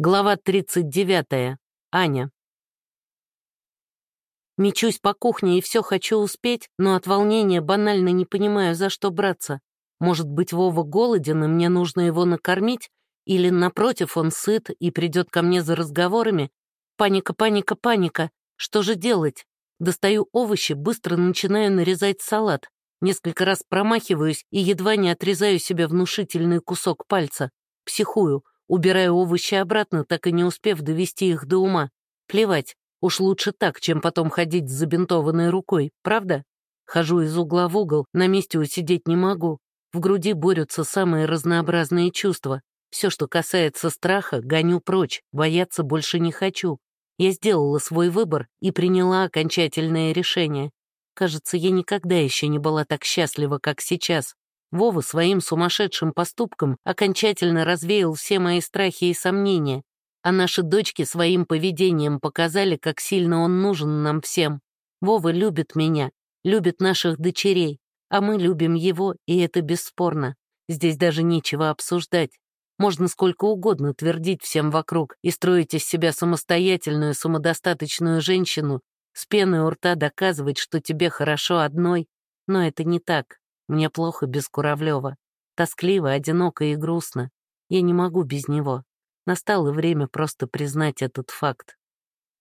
Глава 39. Аня. Мечусь по кухне и все хочу успеть, но от волнения банально не понимаю, за что браться. Может быть, Вова голоден, и мне нужно его накормить? Или, напротив, он сыт и придет ко мне за разговорами? Паника, паника, паника. Что же делать? Достаю овощи, быстро начинаю нарезать салат. Несколько раз промахиваюсь и едва не отрезаю себе внушительный кусок пальца. Психую. Убираю овощи обратно, так и не успев довести их до ума. Плевать, уж лучше так, чем потом ходить с забинтованной рукой, правда? Хожу из угла в угол, на месте усидеть не могу. В груди борются самые разнообразные чувства. Все, что касается страха, гоню прочь, бояться больше не хочу. Я сделала свой выбор и приняла окончательное решение. Кажется, я никогда еще не была так счастлива, как сейчас. Вова своим сумасшедшим поступком окончательно развеял все мои страхи и сомнения, а наши дочки своим поведением показали, как сильно он нужен нам всем. Вова любит меня, любит наших дочерей, а мы любим его, и это бесспорно. Здесь даже нечего обсуждать. Можно сколько угодно твердить всем вокруг и строить из себя самостоятельную, самодостаточную женщину, с пеной у рта доказывать, что тебе хорошо одной, но это не так. Мне плохо без Куравлева. Тоскливо, одиноко и грустно. Я не могу без него. Настало время просто признать этот факт.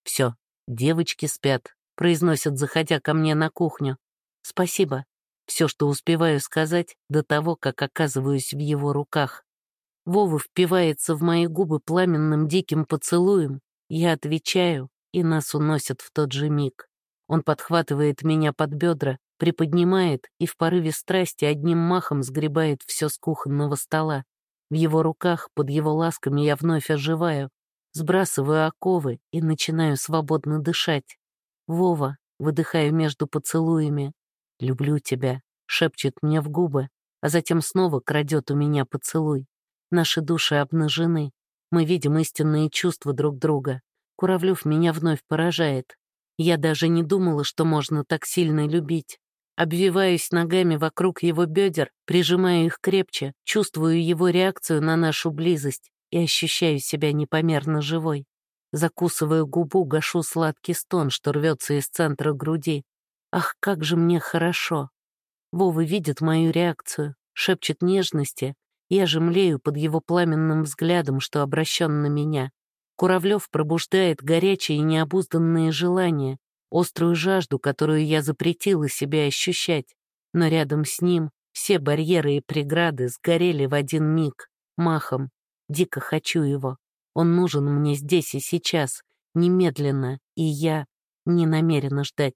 Все, девочки спят, произносят, заходя ко мне на кухню. Спасибо. Все, что успеваю сказать, до того, как оказываюсь в его руках. Вова впивается в мои губы пламенным диким поцелуем. Я отвечаю, и нас уносят в тот же миг. Он подхватывает меня под бедра, приподнимает и в порыве страсти одним махом сгребает все с кухонного стола. В его руках, под его ласками я вновь оживаю, сбрасываю оковы и начинаю свободно дышать. «Вова», выдыхаю между поцелуями, «люблю тебя», шепчет мне в губы, а затем снова крадет у меня поцелуй. Наши души обнажены, мы видим истинные чувства друг друга. Куравлев меня вновь поражает. Я даже не думала, что можно так сильно любить. Обвиваюсь ногами вокруг его бедер, прижимаю их крепче, чувствую его реакцию на нашу близость и ощущаю себя непомерно живой. Закусываю губу, гашу сладкий стон, что рвется из центра груди. Ах, как же мне хорошо. Вова видит мою реакцию, шепчет нежности. Я же млею под его пламенным взглядом, что обращен на меня. Куравлев пробуждает горячие и необузданные желания, острую жажду, которую я запретила себе ощущать, но рядом с ним все барьеры и преграды сгорели в один миг, махом. Дико хочу его. Он нужен мне здесь и сейчас, немедленно, и я не намерена ждать.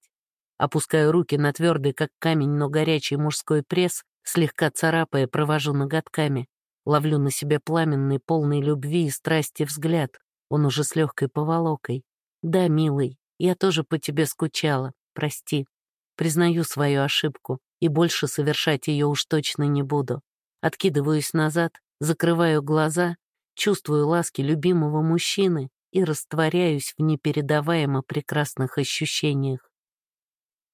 Опускаю руки на твердый, как камень, но горячий мужской пресс, слегка царапая, провожу ноготками. Ловлю на себе пламенный, полный любви и страсти взгляд. Он уже с легкой поволокой. Да, милый, я тоже по тебе скучала, прости. Признаю свою ошибку и больше совершать ее уж точно не буду. Откидываюсь назад, закрываю глаза, чувствую ласки любимого мужчины и растворяюсь в непередаваемо прекрасных ощущениях.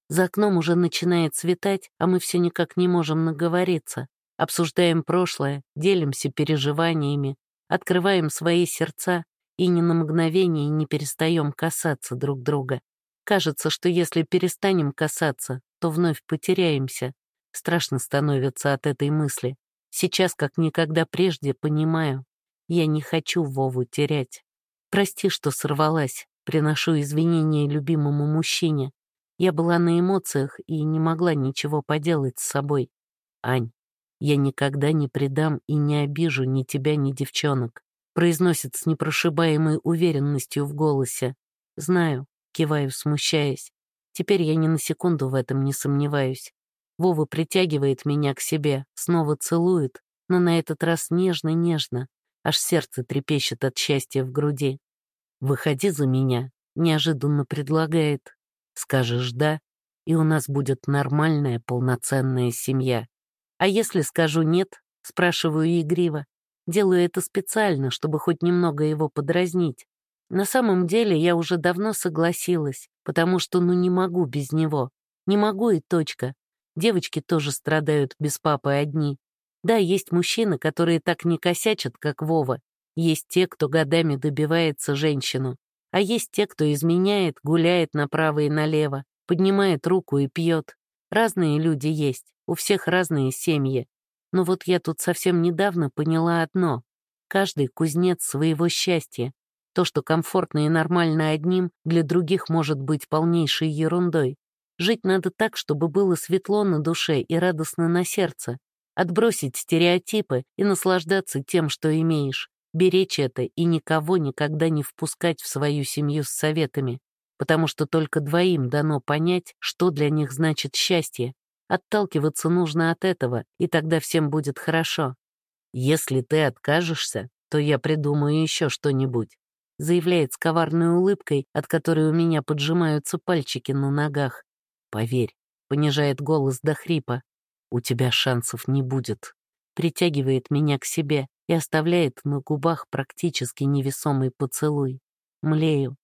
За окном уже начинает светать, а мы все никак не можем наговориться. Обсуждаем прошлое, делимся переживаниями, открываем свои сердца и ни на мгновение не перестаем касаться друг друга. Кажется, что если перестанем касаться, то вновь потеряемся. Страшно становится от этой мысли. Сейчас, как никогда прежде, понимаю, я не хочу Вову терять. Прости, что сорвалась, приношу извинения любимому мужчине. Я была на эмоциях и не могла ничего поделать с собой. Ань, я никогда не предам и не обижу ни тебя, ни девчонок произносит с непрошибаемой уверенностью в голосе. «Знаю», — киваю, смущаясь. Теперь я ни на секунду в этом не сомневаюсь. Вова притягивает меня к себе, снова целует, но на этот раз нежно-нежно, аж сердце трепещет от счастья в груди. «Выходи за меня», — неожиданно предлагает. «Скажешь «да», и у нас будет нормальная полноценная семья. А если скажу «нет», — спрашиваю игриво, Делаю это специально, чтобы хоть немного его подразнить. На самом деле я уже давно согласилась, потому что ну не могу без него. Не могу и точка. Девочки тоже страдают без папы одни. Да, есть мужчины, которые так не косячат, как Вова. Есть те, кто годами добивается женщину, а есть те, кто изменяет, гуляет направо и налево, поднимает руку и пьет. Разные люди есть, у всех разные семьи. Но вот я тут совсем недавно поняла одно. Каждый кузнец своего счастья. То, что комфортно и нормально одним, для других может быть полнейшей ерундой. Жить надо так, чтобы было светло на душе и радостно на сердце. Отбросить стереотипы и наслаждаться тем, что имеешь. Беречь это и никого никогда не впускать в свою семью с советами, потому что только двоим дано понять, что для них значит счастье. Отталкиваться нужно от этого, и тогда всем будет хорошо. Если ты откажешься, то я придумаю еще что-нибудь заявляет с коварной улыбкой, от которой у меня поджимаются пальчики на ногах. «Поверь», — понижает голос до хрипа, — «у тебя шансов не будет». Притягивает меня к себе и оставляет на губах практически невесомый поцелуй. Млею.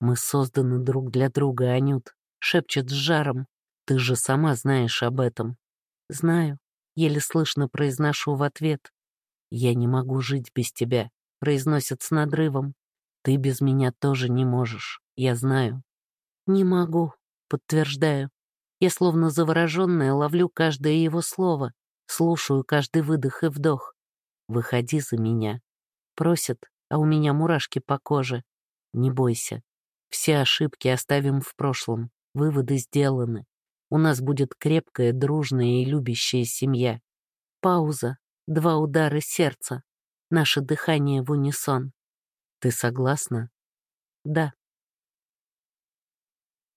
«Мы созданы друг для друга, Анют», — шепчет с жаром. «Ты же сама знаешь об этом». «Знаю», — еле слышно произношу в ответ. «Я не могу жить без тебя», — произносит с надрывом. Ты без меня тоже не можешь, я знаю. Не могу, подтверждаю. Я словно завороженная ловлю каждое его слово, слушаю каждый выдох и вдох. Выходи за меня. Просят, а у меня мурашки по коже. Не бойся. Все ошибки оставим в прошлом. Выводы сделаны. У нас будет крепкая, дружная и любящая семья. Пауза. Два удара сердца. Наше дыхание в унисон. Ты согласна? Да.